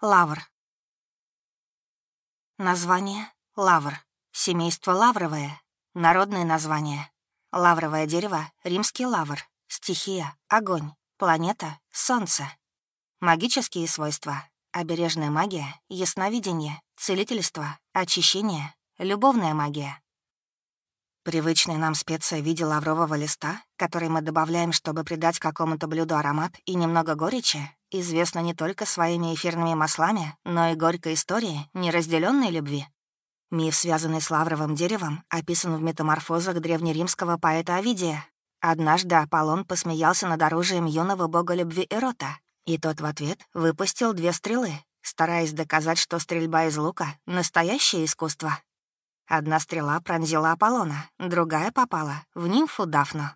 Лавр. Название — лавр. Семейство лавровое. Народное название. Лавровое дерево — римский лавр. Стихия — огонь. Планета — солнце. Магические свойства. Обережная магия, ясновидение, целительство, очищение, любовная магия. Привычная нам специя в виде лаврового листа, который мы добавляем, чтобы придать какому-то блюду аромат и немного горечи, известна не только своими эфирными маслами, но и горькой историей неразделенной любви. Миф, связанный с лавровым деревом, описан в метаморфозах древнеримского поэта Овидия. Однажды Аполлон посмеялся над оружием юного бога любви Эрота, и тот в ответ выпустил две стрелы, стараясь доказать, что стрельба из лука — настоящее искусство. Одна стрела пронзила Аполлона, другая попала в нимфу Дафну.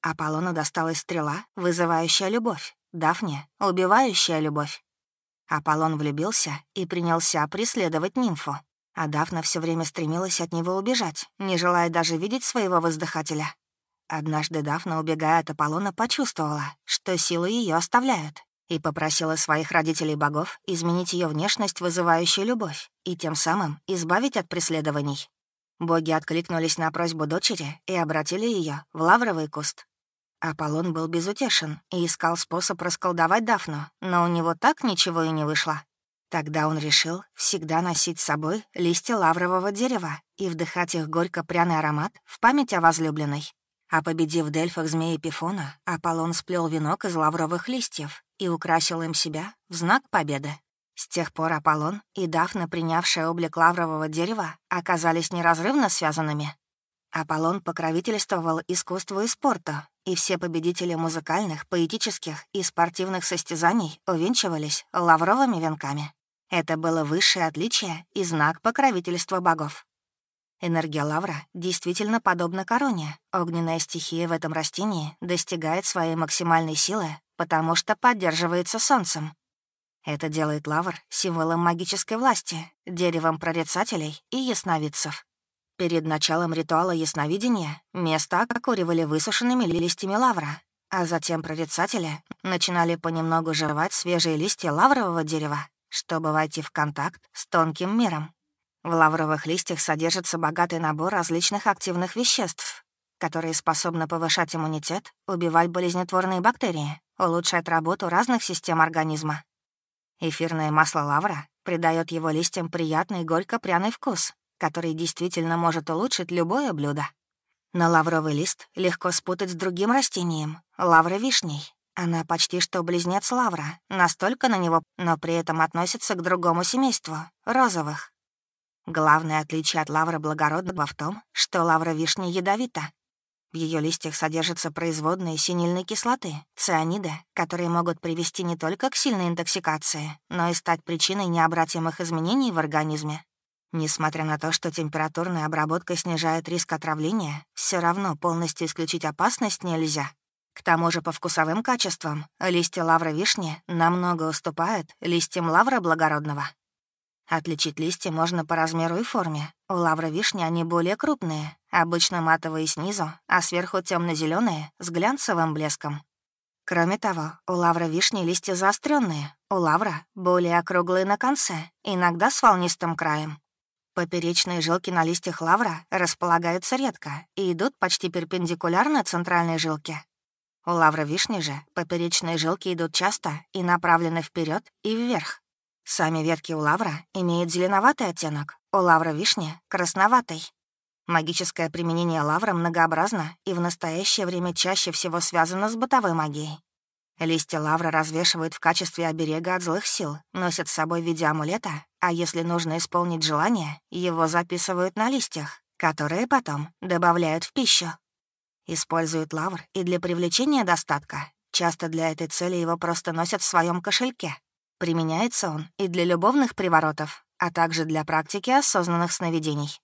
Аполлону досталась стрела, вызывающая любовь, Дафне — убивающая любовь. Аполлон влюбился и принялся преследовать нимфу, а Дафна все время стремилась от него убежать, не желая даже видеть своего воздыхателя. Однажды Дафна, убегая от Аполлона, почувствовала, что силы ее оставляют, и попросила своих родителей-богов изменить ее внешность, вызывающую любовь, и тем самым избавить от преследований. Боги откликнулись на просьбу дочери и обратили ее в лавровый куст. Аполлон был безутешен и искал способ расколдовать Дафну, но у него так ничего и не вышло. Тогда он решил всегда носить с собой листья лаврового дерева и вдыхать их горько-пряный аромат в память о возлюбленной. А победив Дельфах змеи Пифона, Аполлон сплел венок из лавровых листьев и украсил им себя в знак победы. С тех пор Аполлон и Дафна, принявшая облик лаврового дерева, оказались неразрывно связанными. Аполлон покровительствовал искусству и спорту, и все победители музыкальных, поэтических и спортивных состязаний увенчивались лавровыми венками. Это было высшее отличие и знак покровительства богов. Энергия лавра действительно подобна короне. Огненная стихия в этом растении достигает своей максимальной силы, потому что поддерживается солнцем. Это делает лавр символом магической власти, деревом прорицателей и ясновидцев. Перед началом ритуала ясновидения место окуривали высушенными листьями лавра, а затем прорицатели начинали понемногу жевать свежие листья лаврового дерева, чтобы войти в контакт с тонким миром. В лавровых листьях содержится богатый набор различных активных веществ, которые способны повышать иммунитет, убивать болезнетворные бактерии, улучшать работу разных систем организма. Эфирное масло лавра придает его листьям приятный горько-пряный вкус, который действительно может улучшить любое блюдо. Но лавровый лист легко спутать с другим растением — лавровишней. Она почти что близнец лавра, настолько на него, но при этом относится к другому семейству — розовых. Главное отличие от лавры благородного в том, что лавра вишни ядовита. В ее листьях содержатся производные синильной кислоты, цианиды, которые могут привести не только к сильной интоксикации, но и стать причиной необратимых изменений в организме. Несмотря на то, что температурная обработка снижает риск отравления, все равно полностью исключить опасность нельзя. К тому же по вкусовым качествам листья лавра вишни намного уступают листьям лавра благородного. Отличить листья можно по размеру и форме. У лавры вишни они более крупные, обычно матовые снизу, а сверху темно зеленые с глянцевым блеском. Кроме того, у лавра вишни листья заостренные, у лавра более округлые на конце, иногда с волнистым краем. Поперечные жилки на листьях лавра располагаются редко и идут почти перпендикулярно центральной жилке. У лавра вишни же поперечные жилки идут часто и направлены вперед и вверх. Сами ветки у лавра имеют зеленоватый оттенок, у лавра вишни — красноватый. Магическое применение лавра многообразно и в настоящее время чаще всего связано с бытовой магией. Листья лавра развешивают в качестве оберега от злых сил, носят с собой в виде амулета, а если нужно исполнить желание, его записывают на листьях, которые потом добавляют в пищу. Используют лавр и для привлечения достатка. Часто для этой цели его просто носят в своем кошельке, Применяется он и для любовных приворотов, а также для практики осознанных сновидений.